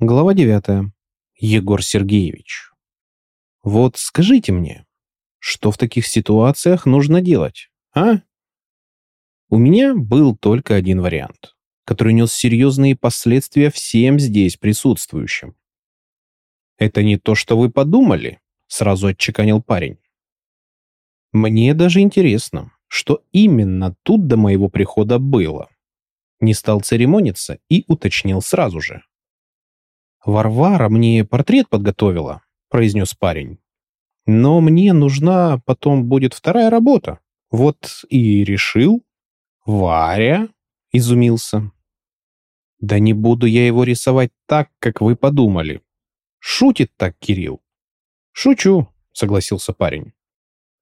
Глава 9. Егор Сергеевич. Вот скажите мне, что в таких ситуациях нужно делать, а? У меня был только один вариант, который нес серьезные последствия всем здесь присутствующим. «Это не то, что вы подумали», — сразу отчеканил парень. «Мне даже интересно, что именно тут до моего прихода было». Не стал церемониться и уточнил сразу же. «Варвара мне портрет подготовила», — произнес парень. «Но мне нужна потом будет вторая работа. Вот и решил». «Варя?» — изумился. «Да не буду я его рисовать так, как вы подумали. Шутит так Кирилл». «Шучу», — согласился парень.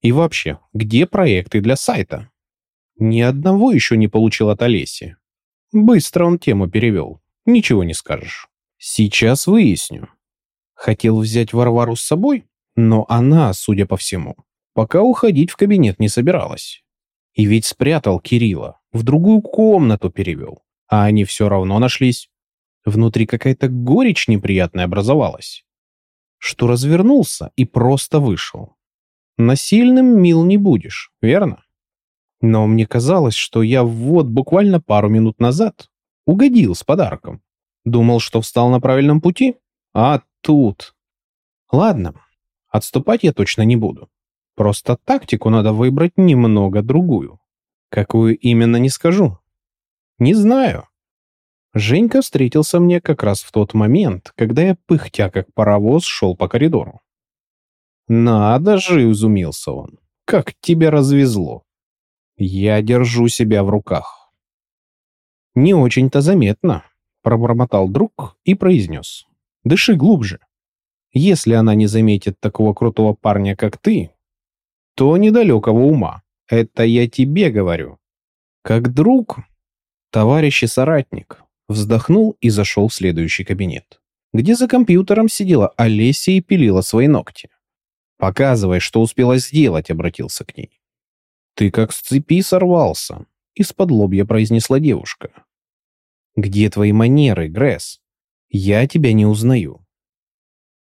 «И вообще, где проекты для сайта?» «Ни одного еще не получил от Олеси. Быстро он тему перевел. Ничего не скажешь». Сейчас выясню. Хотел взять Варвару с собой, но она, судя по всему, пока уходить в кабинет не собиралась. И ведь спрятал Кирилла, в другую комнату перевел, а они все равно нашлись. Внутри какая-то горечь неприятная образовалась, что развернулся и просто вышел. Насильным мил не будешь, верно? Но мне казалось, что я вот буквально пару минут назад угодил с подарком. Думал, что встал на правильном пути? А тут... Ладно, отступать я точно не буду. Просто тактику надо выбрать немного другую. Какую именно не скажу. Не знаю. Женька встретился мне как раз в тот момент, когда я, пыхтя как паровоз, шел по коридору. «Надо же!» — изумился он. «Как тебя развезло!» Я держу себя в руках. Не очень-то заметно, пробормотал друг и произнес. «Дыши глубже. Если она не заметит такого крутого парня, как ты, то недалекого ума. Это я тебе говорю. Как друг, товарищ и соратник». Вздохнул и зашел в следующий кабинет, где за компьютером сидела Олеся и пилила свои ногти. «Показывай, что успела сделать», — обратился к ней. «Ты как с цепи сорвался», — из-под лобья произнесла девушка. Где твои манеры, Гресс? Я тебя не узнаю.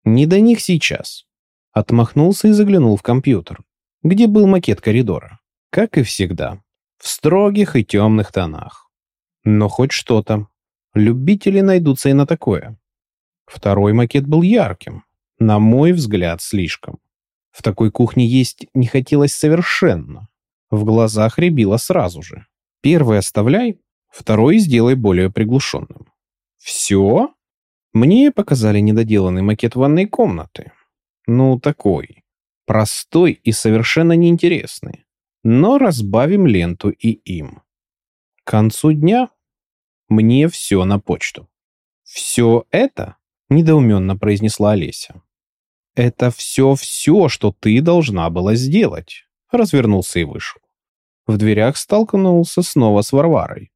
Не до них сейчас. Отмахнулся и заглянул в компьютер, где был макет коридора. Как и всегда, в строгих и темных тонах. Но хоть что-то. Любители найдутся и на такое. Второй макет был ярким. На мой взгляд, слишком. В такой кухне есть не хотелось совершенно. В глазах рябило сразу же. Первый оставляй, Второй сделай более приглушенным. Все? Мне показали недоделанный макет ванной комнаты. Ну, такой. Простой и совершенно неинтересный. Но разбавим ленту и им. К концу дня мне все на почту. «Все это?» — недоуменно произнесла Олеся. «Это все-все, что ты должна была сделать», — развернулся и вышел. В дверях столкнулся снова с Варварой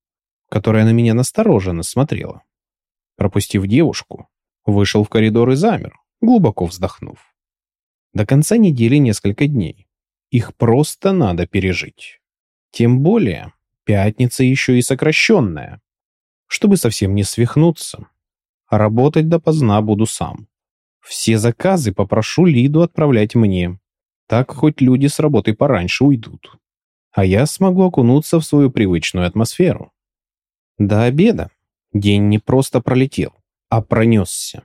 которая на меня настороженно смотрела. Пропустив девушку, вышел в коридор и замер, глубоко вздохнув. До конца недели несколько дней. Их просто надо пережить. Тем более, пятница еще и сокращенная. Чтобы совсем не свихнуться. работать допоздна буду сам. Все заказы попрошу Лиду отправлять мне. Так хоть люди с работы пораньше уйдут. А я смогу окунуться в свою привычную атмосферу. До обеда день не просто пролетел, а пронесся.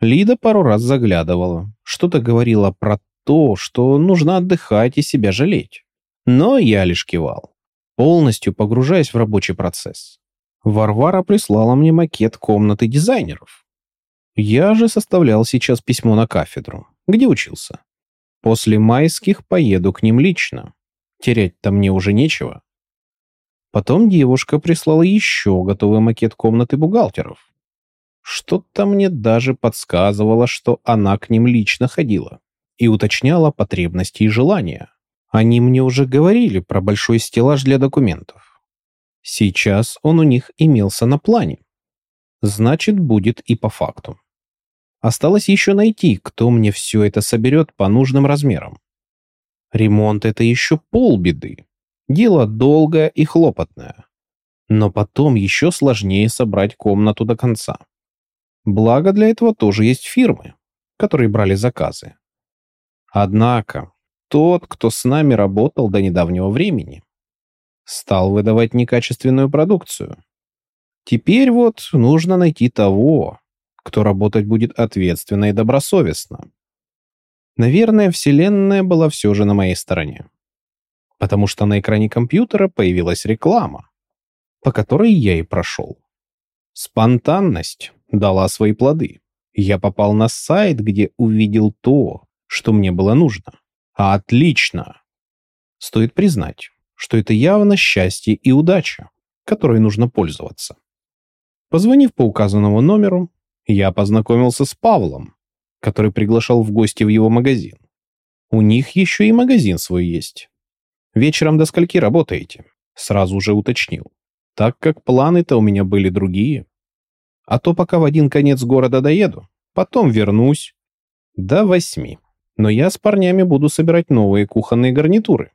Лида пару раз заглядывала, что-то говорила про то, что нужно отдыхать и себя жалеть. Но я лишь кивал, полностью погружаясь в рабочий процесс. Варвара прислала мне макет комнаты дизайнеров. Я же составлял сейчас письмо на кафедру, где учился. После майских поеду к ним лично. Терять-то мне уже нечего. Потом девушка прислала еще готовый макет комнаты бухгалтеров. Что-то мне даже подсказывало, что она к ним лично ходила и уточняла потребности и желания. Они мне уже говорили про большой стеллаж для документов. Сейчас он у них имелся на плане. Значит, будет и по факту. Осталось еще найти, кто мне все это соберет по нужным размерам. Ремонт — это еще полбеды. Дело долгое и хлопотное. Но потом еще сложнее собрать комнату до конца. Благо для этого тоже есть фирмы, которые брали заказы. Однако тот, кто с нами работал до недавнего времени, стал выдавать некачественную продукцию. Теперь вот нужно найти того, кто работать будет ответственно и добросовестно. Наверное, Вселенная была все же на моей стороне. Потому что на экране компьютера появилась реклама, по которой я и прошел. Спонтанность дала свои плоды. Я попал на сайт, где увидел то, что мне было нужно. А отлично! Стоит признать, что это явно счастье и удача, которой нужно пользоваться. Позвонив по указанному номеру, я познакомился с Павлом, который приглашал в гости в его магазин. У них еще и магазин свой есть. Вечером до скольки работаете? Сразу же уточнил. Так как планы-то у меня были другие. А то пока в один конец города доеду, потом вернусь. До восьми. Но я с парнями буду собирать новые кухонные гарнитуры.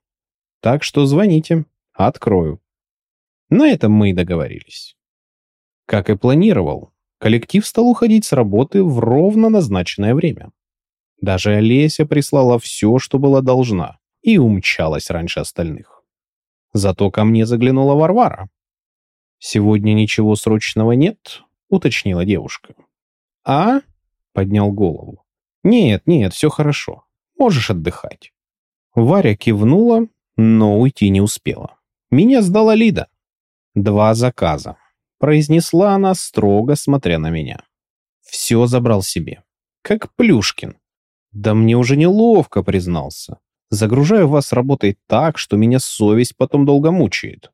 Так что звоните, открою. На этом мы и договорились. Как и планировал, коллектив стал уходить с работы в ровно назначенное время. Даже Олеся прислала все, что была должна, и умчалась раньше остальных. Зато ко мне заглянула Варвара. «Сегодня ничего срочного нет?» — уточнила девушка. «А?» — поднял голову. «Нет, нет, все хорошо. Можешь отдыхать». Варя кивнула, но уйти не успела. Меня сдала Лида. Два заказа произнесла она, строго смотря на меня. Все забрал себе. Как Плюшкин. Да мне уже неловко, признался. Загружаю вас работой так, что меня совесть потом долго мучает.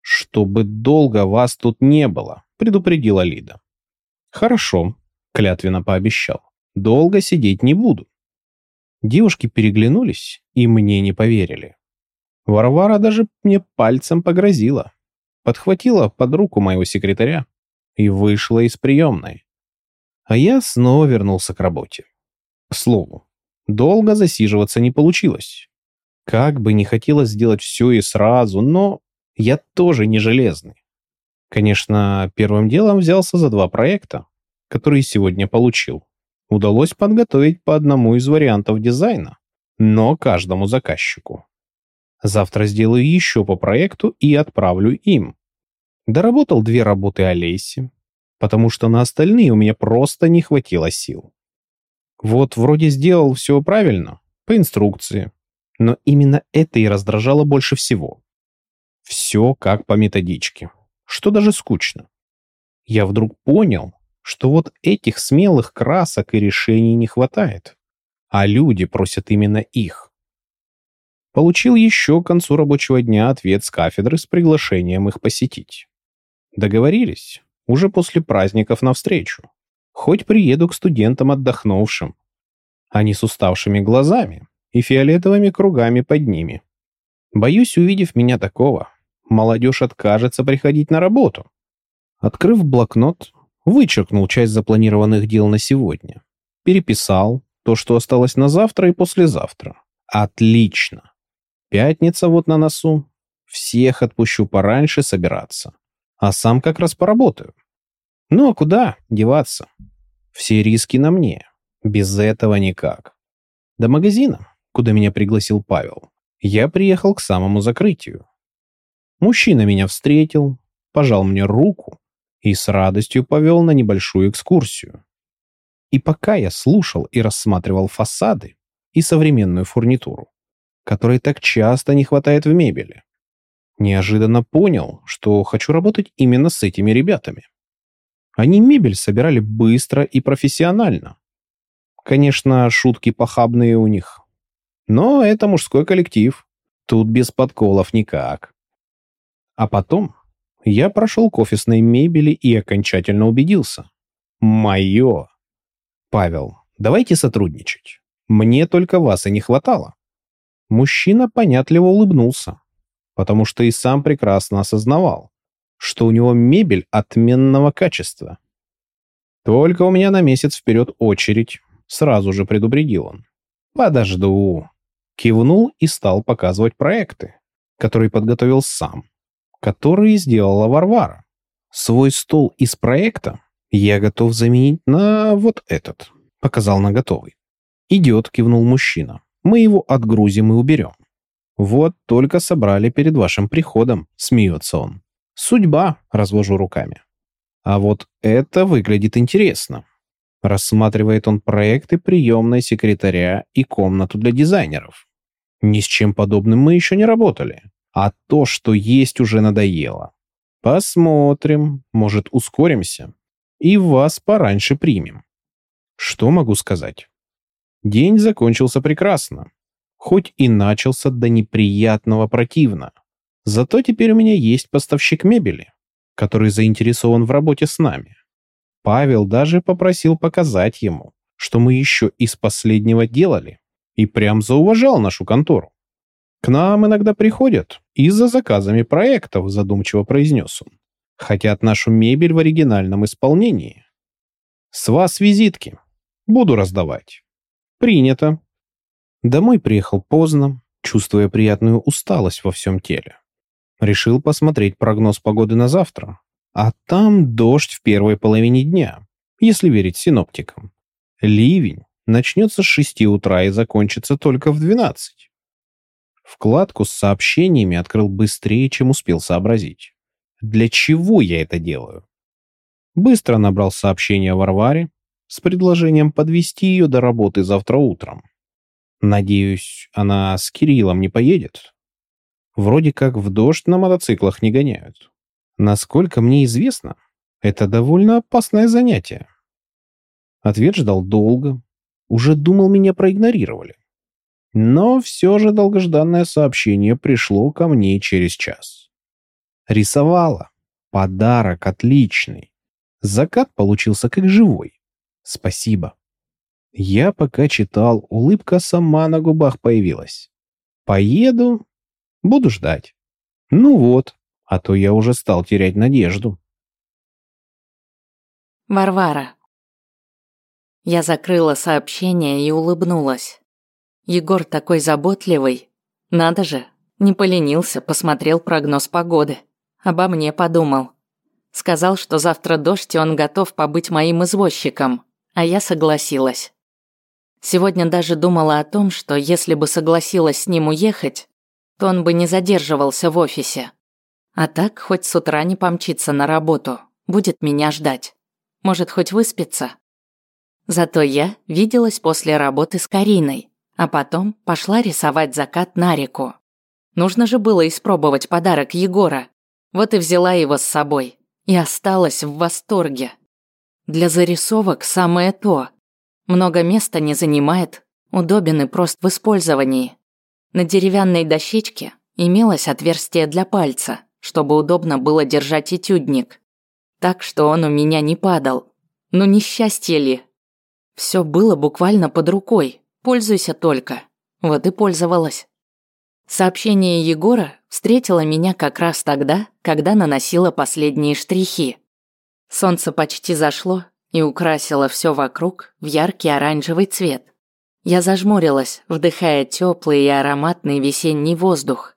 Чтобы долго вас тут не было, предупредила Лида. Хорошо, клятвенно пообещал. Долго сидеть не буду. Девушки переглянулись и мне не поверили. Варвара даже мне пальцем погрозила подхватила под руку моего секретаря и вышла из приемной. А я снова вернулся к работе. К слову, долго засиживаться не получилось. Как бы не хотелось сделать все и сразу, но я тоже не железный. Конечно, первым делом взялся за два проекта, которые сегодня получил. Удалось подготовить по одному из вариантов дизайна, но каждому заказчику. Завтра сделаю еще по проекту и отправлю им. Доработал две работы Олеси, потому что на остальные у меня просто не хватило сил. Вот вроде сделал все правильно, по инструкции, но именно это и раздражало больше всего. Все как по методичке, что даже скучно. Я вдруг понял, что вот этих смелых красок и решений не хватает, а люди просят именно их. Получил еще к концу рабочего дня ответ с кафедры с приглашением их посетить. Договорились. Уже после праздников навстречу. Хоть приеду к студентам отдохнувшим, а не с уставшими глазами и фиолетовыми кругами под ними. Боюсь, увидев меня такого, молодежь откажется приходить на работу. Открыв блокнот, вычеркнул часть запланированных дел на сегодня. Переписал то, что осталось на завтра и послезавтра. Отлично. Пятница вот на носу. Всех отпущу пораньше собираться а сам как раз поработаю. Ну а куда деваться? Все риски на мне. Без этого никак. До магазина, куда меня пригласил Павел, я приехал к самому закрытию. Мужчина меня встретил, пожал мне руку и с радостью повел на небольшую экскурсию. И пока я слушал и рассматривал фасады и современную фурнитуру, которой так часто не хватает в мебели, Неожиданно понял, что хочу работать именно с этими ребятами. Они мебель собирали быстро и профессионально. Конечно, шутки похабные у них. Но это мужской коллектив. Тут без подколов никак. А потом я прошел к офисной мебели и окончательно убедился. Мое. Павел, давайте сотрудничать. Мне только вас и не хватало. Мужчина понятливо улыбнулся потому что и сам прекрасно осознавал, что у него мебель отменного качества. «Только у меня на месяц вперед очередь», — сразу же предупредил он. «Подожду». Кивнул и стал показывать проекты, которые подготовил сам, которые сделала Варвара. Свой стол из проекта Я готов заменить на вот этот. Показал на готовый. Идет, кивнул мужчина. Мы его отгрузим и уберем. Вот только собрали перед вашим приходом, смеется он. Судьба, развожу руками. А вот это выглядит интересно. Рассматривает он проекты приемной секретаря и комнату для дизайнеров. Ни с чем подобным мы еще не работали. А то, что есть, уже надоело. Посмотрим, может, ускоримся. И вас пораньше примем. Что могу сказать? День закончился прекрасно. Хоть и начался до неприятного противно. Зато теперь у меня есть поставщик мебели, который заинтересован в работе с нами. Павел даже попросил показать ему, что мы еще из последнего делали, и прям зауважал нашу контору. К нам иногда приходят и за заказами проектов, задумчиво произнес он. Хотят нашу мебель в оригинальном исполнении. С вас визитки. Буду раздавать. Принято. Домой приехал поздно, чувствуя приятную усталость во всем теле. Решил посмотреть прогноз погоды на завтра. А там дождь в первой половине дня, если верить синоптикам. Ливень начнется с 6 утра и закончится только в 12. Вкладку с сообщениями открыл быстрее, чем успел сообразить. Для чего я это делаю? Быстро набрал сообщение Варваре с предложением подвести ее до работы завтра утром. Надеюсь, она с Кириллом не поедет? Вроде как в дождь на мотоциклах не гоняют. Насколько мне известно, это довольно опасное занятие. Ответ ждал долго. Уже думал, меня проигнорировали. Но все же долгожданное сообщение пришло ко мне через час. Рисовала. Подарок отличный. Закат получился как живой. Спасибо. Я пока читал, улыбка сама на губах появилась. Поеду, буду ждать. Ну вот, а то я уже стал терять надежду. Варвара. Я закрыла сообщение и улыбнулась. Егор такой заботливый. Надо же, не поленился, посмотрел прогноз погоды. Обо мне подумал. Сказал, что завтра дождь, и он готов побыть моим извозчиком. А я согласилась. Сегодня даже думала о том, что если бы согласилась с ним уехать, то он бы не задерживался в офисе. А так хоть с утра не помчится на работу, будет меня ждать. Может, хоть выспится. Зато я виделась после работы с Кариной. А потом пошла рисовать закат на реку. Нужно же было испробовать подарок Егора. Вот и взяла его с собой. И осталась в восторге. Для зарисовок самое то. Много места не занимает, удобен и прост в использовании. На деревянной дощечке имелось отверстие для пальца, чтобы удобно было держать этюдник. Так что он у меня не падал. Ну несчастье ли? Все было буквально под рукой, Пользуйся только. Вот и пользовалась. Сообщение Егора встретило меня как раз тогда, когда наносила последние штрихи. Солнце почти зашло и украсило все вокруг в яркий оранжевый цвет. Я зажмурилась, вдыхая теплый и ароматный весенний воздух.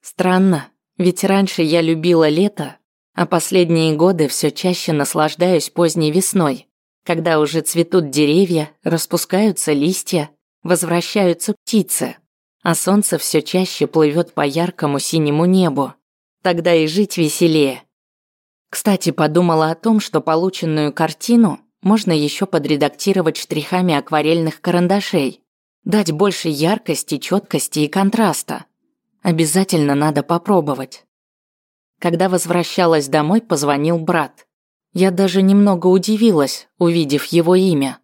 Странно, ведь раньше я любила лето, а последние годы все чаще наслаждаюсь поздней весной когда уже цветут деревья, распускаются листья, возвращаются птицы, а солнце все чаще плывет по яркому синему небу. Тогда и жить веселее. Кстати, подумала о том, что полученную картину можно еще подредактировать штрихами акварельных карандашей, дать больше яркости, четкости и контраста. Обязательно надо попробовать. Когда возвращалась домой, позвонил брат. Я даже немного удивилась, увидев его имя.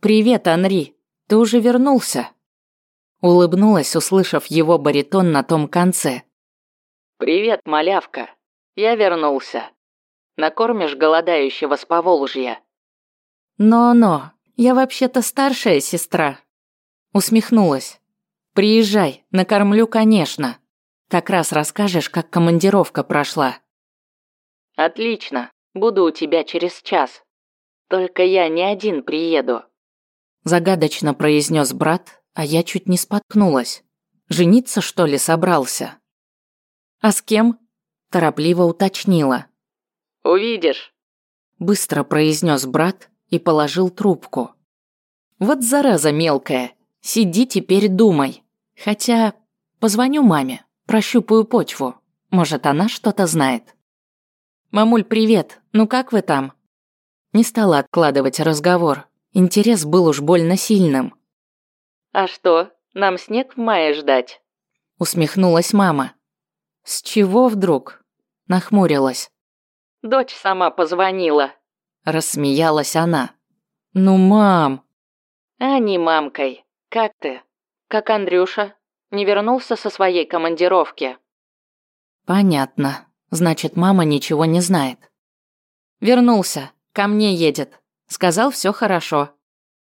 «Привет, Анри, ты уже вернулся?» Улыбнулась, услышав его баритон на том конце. «Привет, малявка, я вернулся. Накормишь голодающего с Поволжья?» «Но-но, я вообще-то старшая сестра». Усмехнулась. «Приезжай, накормлю, конечно. Как раз расскажешь, как командировка прошла». «Отлично. Буду у тебя через час. Только я не один приеду». Загадочно произнес брат, а я чуть не споткнулась. Жениться, что ли, собрался? «А с кем?» – торопливо уточнила. «Увидишь». быстро произнес брат и положил трубку. Вот зараза мелкая, сиди теперь думай. Хотя позвоню маме, прощупаю почву. Может, она что-то знает. «Мамуль, привет. Ну как вы там?» Не стала откладывать разговор. Интерес был уж больно сильным. «А что, нам снег в мае ждать?» Усмехнулась мама. «С чего вдруг?» Нахмурилась. «Дочь сама позвонила». Рассмеялась она. «Ну, мам!» «А не мамкой. Как ты? Как Андрюша? Не вернулся со своей командировки?» «Понятно. Значит, мама ничего не знает». «Вернулся. Ко мне едет. Сказал, все хорошо.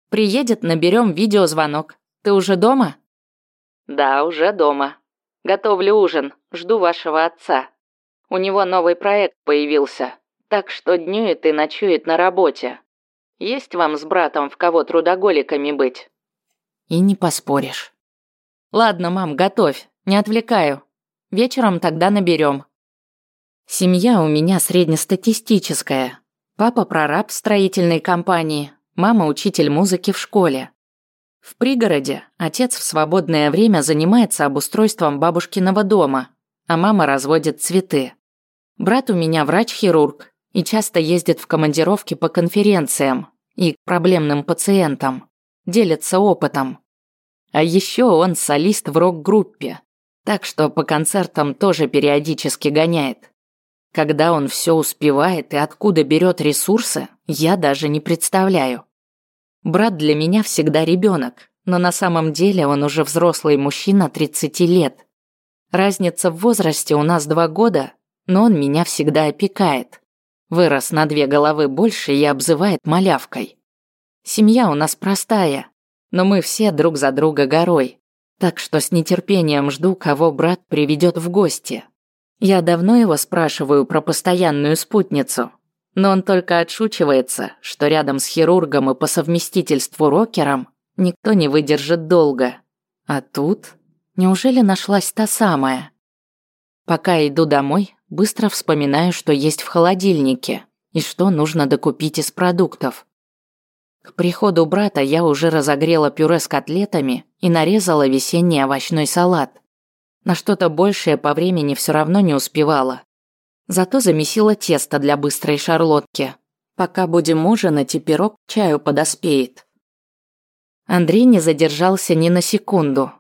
Приедет, наберем видеозвонок. Ты уже дома?» «Да, уже дома. Готовлю ужин. Жду вашего отца. У него новый проект появился, так что днюет и ночует на работе. Есть вам с братом в кого трудоголиками быть?» «И не поспоришь». «Ладно, мам, готовь. Не отвлекаю. Вечером тогда наберем. Семья у меня среднестатистическая. Папа прораб в строительной компании, мама учитель музыки в школе. В пригороде отец в свободное время занимается обустройством бабушкиного дома, а мама разводит цветы. Брат у меня врач-хирург и часто ездит в командировки по конференциям и к проблемным пациентам, делится опытом. А еще он солист в рок-группе, так что по концертам тоже периодически гоняет. Когда он все успевает и откуда берет ресурсы, я даже не представляю. Брат для меня всегда ребенок, но на самом деле он уже взрослый мужчина 30 лет. Разница в возрасте у нас два года, но он меня всегда опекает. Вырос на две головы больше и обзывает малявкой. Семья у нас простая, но мы все друг за друга горой. Так что с нетерпением жду, кого брат приведет в гости. Я давно его спрашиваю про постоянную спутницу, но он только отшучивается, что рядом с хирургом и по совместительству рокером никто не выдержит долго. А тут неужели нашлась та самая? Пока иду домой, быстро вспоминаю, что есть в холодильнике и что нужно докупить из продуктов. К приходу брата я уже разогрела пюре с котлетами и нарезала весенний овощной салат. На что-то большее по времени все равно не успевала. Зато замесила тесто для быстрой шарлотки. Пока будем ужинать и пирог к чаю подоспеет. Андрей не задержался ни на секунду.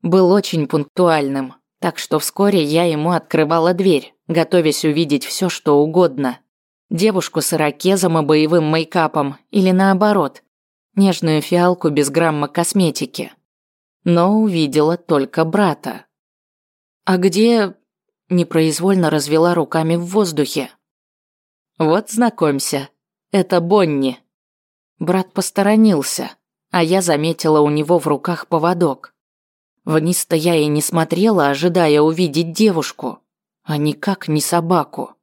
Был очень пунктуальным, так что вскоре я ему открывала дверь, готовясь увидеть все, что угодно. Девушку с ирокезом и боевым мейкапом, или наоборот, нежную фиалку без грамма косметики. Но увидела только брата. «А где...» – непроизвольно развела руками в воздухе. «Вот знакомься, это Бонни». Брат посторонился, а я заметила у него в руках поводок. Вниз-то я и не смотрела, ожидая увидеть девушку, а никак не собаку.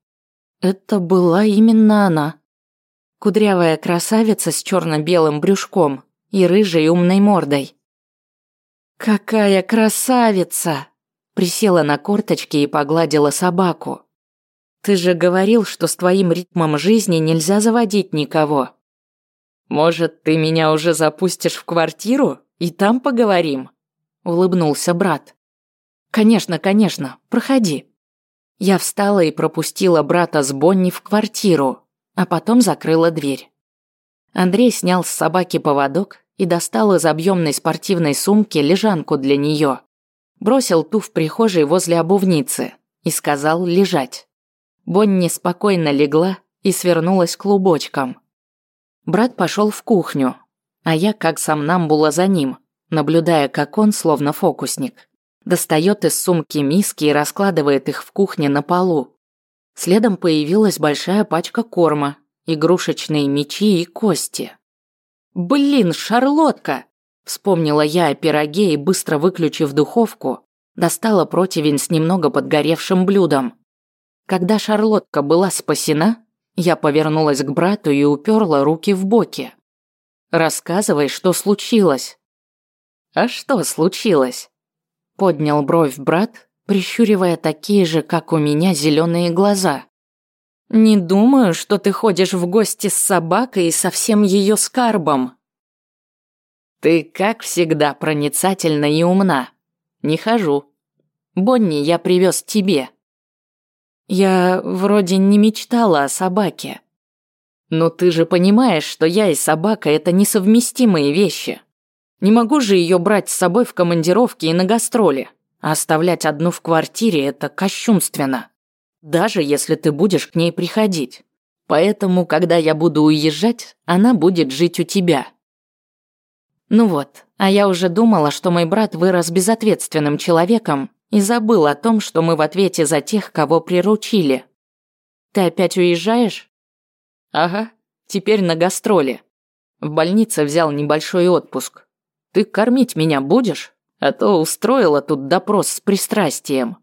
Это была именно она. Кудрявая красавица с черно-белым брюшком и рыжей умной мордой. «Какая красавица!» Присела на корточки и погладила собаку. «Ты же говорил, что с твоим ритмом жизни нельзя заводить никого. Может, ты меня уже запустишь в квартиру и там поговорим?» Улыбнулся брат. «Конечно, конечно, проходи». Я встала и пропустила брата с Бонни в квартиру, а потом закрыла дверь. Андрей снял с собаки поводок и достал из объемной спортивной сумки лежанку для нее бросил ту в прихожей возле обувницы и сказал лежать. Бонни спокойно легла и свернулась клубочком. Брат пошел в кухню, а я как сомнамбула за ним, наблюдая, как он, словно фокусник, достает из сумки миски и раскладывает их в кухне на полу. Следом появилась большая пачка корма, игрушечные мечи и кости. «Блин, шарлотка!» Вспомнила я о пироге и, быстро выключив духовку, достала противень с немного подгоревшим блюдом. Когда шарлотка была спасена, я повернулась к брату и уперла руки в боки. «Рассказывай, что случилось». «А что случилось?» Поднял бровь брат, прищуривая такие же, как у меня, зеленые глаза. Не думаю, что ты ходишь в гости с собакой и со всем ее скарбом. Ты, как всегда, проницательна и умна. Не хожу. Бонни я привез тебе. Я вроде не мечтала о собаке. Но ты же понимаешь, что я и собака – это несовместимые вещи. Не могу же ее брать с собой в командировке и на гастроли. А оставлять одну в квартире – это кощунственно. Даже если ты будешь к ней приходить. Поэтому, когда я буду уезжать, она будет жить у тебя. Ну вот, а я уже думала, что мой брат вырос безответственным человеком и забыл о том, что мы в ответе за тех, кого приручили. Ты опять уезжаешь? Ага, теперь на гастроли. В больнице взял небольшой отпуск. Ты кормить меня будешь? А то устроила тут допрос с пристрастием.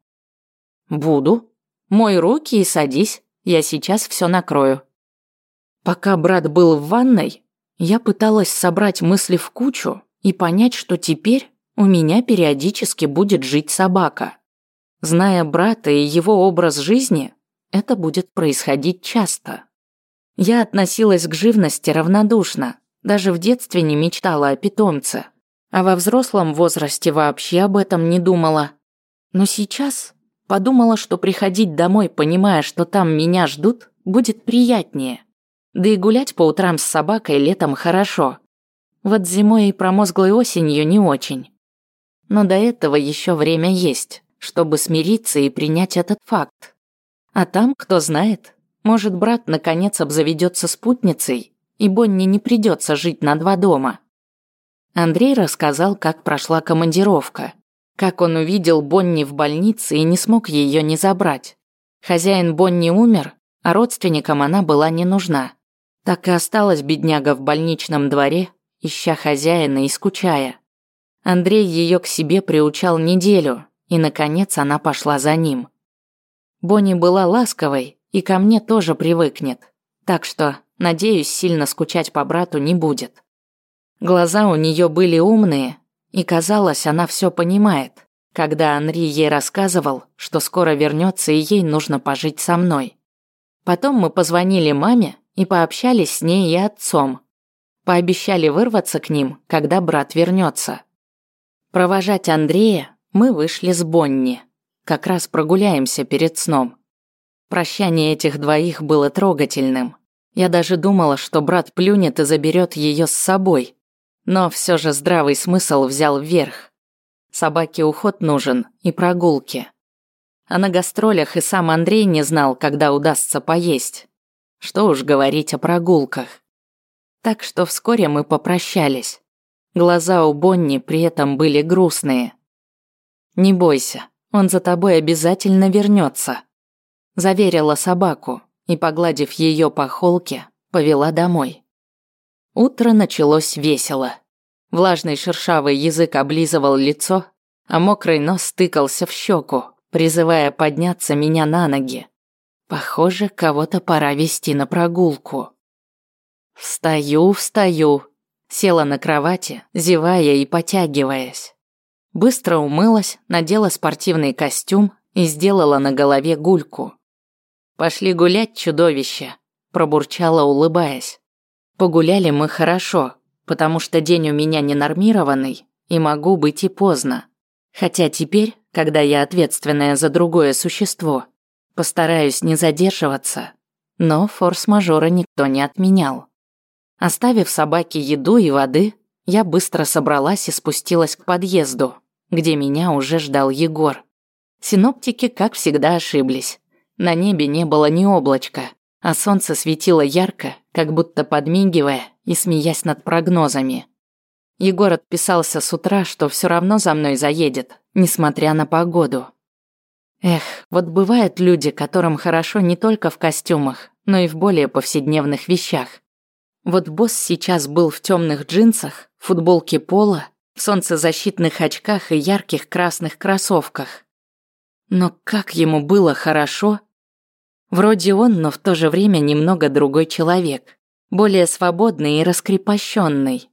Буду. Мой руки и садись, я сейчас все накрою. Пока брат был в ванной, я пыталась собрать мысли в кучу и понять, что теперь у меня периодически будет жить собака. Зная брата и его образ жизни, это будет происходить часто. Я относилась к живности равнодушно, даже в детстве не мечтала о питомце, а во взрослом возрасте вообще об этом не думала. Но сейчас подумала, что приходить домой, понимая, что там меня ждут, будет приятнее. Да и гулять по утрам с собакой летом хорошо. Вот зимой и промозглой осенью не очень. Но до этого еще время есть, чтобы смириться и принять этот факт. А там, кто знает, может, брат наконец обзаведется спутницей, и Бонни не придется жить на два дома. Андрей рассказал, как прошла командировка, как он увидел Бонни в больнице и не смог ее не забрать. Хозяин Бонни умер, а родственникам она была не нужна. Так и осталась бедняга в больничном дворе, ища хозяина и скучая. Андрей ее к себе приучал неделю, и, наконец, она пошла за ним. Бонни была ласковой и ко мне тоже привыкнет, так что, надеюсь, сильно скучать по брату не будет. Глаза у нее были умные, и казалось, она все понимает, когда Анри ей рассказывал, что скоро вернется и ей нужно пожить со мной. Потом мы позвонили маме и пообщались с ней и отцом. Пообещали вырваться к ним, когда брат вернется. Провожать Андрея мы вышли с Бонни. Как раз прогуляемся перед сном. Прощание этих двоих было трогательным. Я даже думала, что брат плюнет и заберет ее с собой. Но все же здравый смысл взял вверх. Собаке уход нужен и прогулки. А на гастролях и сам Андрей не знал, когда удастся поесть. Что уж говорить о прогулках. Так что вскоре мы попрощались. Глаза у Бонни при этом были грустные. «Не бойся, он за тобой обязательно вернется», заверила собаку и, погладив ее по холке, повела домой. Утро началось весело. Влажный шершавый язык облизывал лицо, а мокрый нос стыкался в щеку, призывая подняться меня на ноги. Похоже, кого-то пора вести на прогулку. Встаю, встаю, Села на кровати, зевая и потягиваясь. Быстро умылась, надела спортивный костюм и сделала на голове гульку. «Пошли гулять, чудовище», – пробурчала, улыбаясь. Погуляли мы хорошо, потому что день у меня ненормированный, и могу быть и поздно. Хотя теперь, когда я ответственная за другое существо, постараюсь не задерживаться. Но форс-мажора никто не отменял. Оставив собаке еду и воды, я быстро собралась и спустилась к подъезду, где меня уже ждал Егор. Синоптики, как всегда, ошиблись. На небе не было ни облачка, а солнце светило ярко, как будто подмигивая и смеясь над прогнозами. Егор отписался с утра, что все равно за мной заедет, несмотря на погоду. Эх, вот бывают люди, которым хорошо не только в костюмах, но и в более повседневных вещах. Вот босс сейчас был в темных джинсах, футболке пола, в солнцезащитных очках и ярких красных кроссовках. Но как ему было хорошо. Вроде он, но в то же время немного другой человек. Более свободный и раскрепощенный.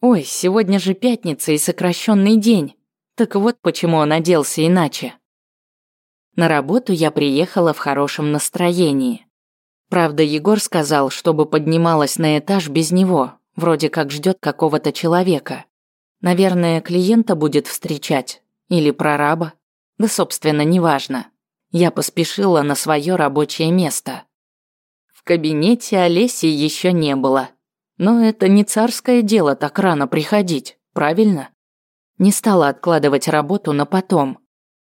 Ой, сегодня же пятница и сокращенный день. Так вот почему он оделся иначе. На работу я приехала в хорошем настроении. Правда, Егор сказал, чтобы поднималась на этаж без него, вроде как ждет какого-то человека. Наверное, клиента будет встречать. Или прораба. Да, собственно, неважно. Я поспешила на свое рабочее место. В кабинете Олеси еще не было. Но это не царское дело так рано приходить, правильно? Не стала откладывать работу на потом.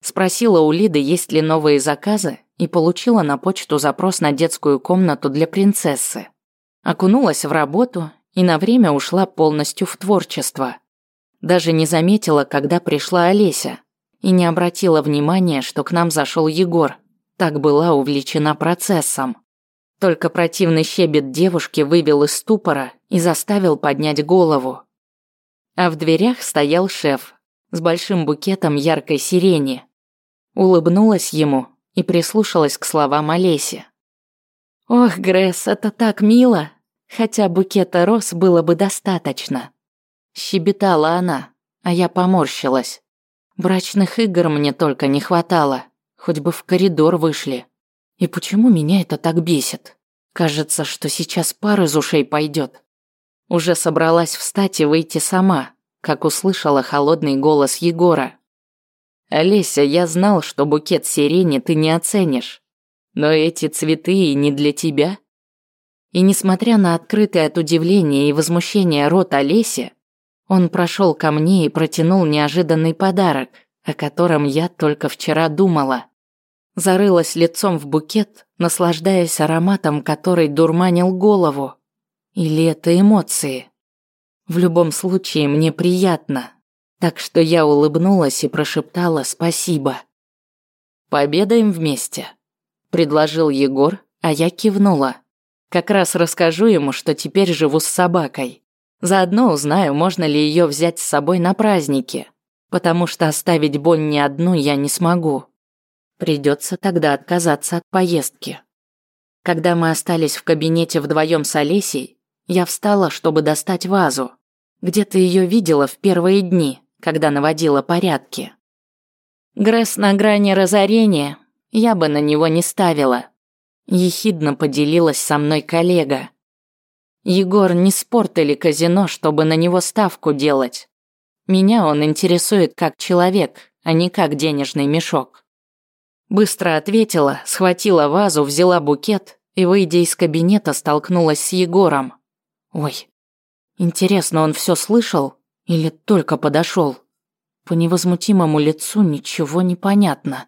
Спросила у Лиды, есть ли новые заказы, и получила на почту запрос на детскую комнату для принцессы. Окунулась в работу и на время ушла полностью в творчество. Даже не заметила, когда пришла Олеся, и не обратила внимания, что к нам зашел Егор. Так была увлечена процессом. Только противный щебет девушки вывел из ступора и заставил поднять голову. А в дверях стоял шеф с большим букетом яркой сирени. Улыбнулась ему и прислушалась к словам Олеси. «Ох, Гресс, это так мило! Хотя букета роз было бы достаточно!» Щебетала она, а я поморщилась. Брачных игр мне только не хватало, хоть бы в коридор вышли. И почему меня это так бесит? Кажется, что сейчас пар из ушей пойдет. Уже собралась встать и выйти сама, как услышала холодный голос Егора. «Олеся, я знал, что букет сирени ты не оценишь. Но эти цветы и не для тебя». И несмотря на открытый от удивления и возмущения рот Олеси, он прошел ко мне и протянул неожиданный подарок, о котором я только вчера думала. Зарылась лицом в букет, наслаждаясь ароматом, который дурманил голову. Или это эмоции? В любом случае, мне приятно. Так что я улыбнулась и прошептала спасибо. «Пообедаем вместе», – предложил Егор, а я кивнула. Как раз расскажу ему, что теперь живу с собакой. Заодно узнаю, можно ли ее взять с собой на праздники, потому что оставить Бонни одну я не смогу. Придется тогда отказаться от поездки. Когда мы остались в кабинете вдвоем с Олесей, я встала, чтобы достать вазу. Где-то ее видела в первые дни, когда наводила порядки. Гресс на грани разорения, я бы на него не ставила. Ехидно поделилась со мной коллега. Егор не спорт или казино, чтобы на него ставку делать. Меня он интересует как человек, а не как денежный мешок. Быстро ответила, схватила вазу, взяла букет и, выйдя из кабинета, столкнулась с Егором. Ой, интересно, он все слышал или только подошел? По невозмутимому лицу ничего не понятно.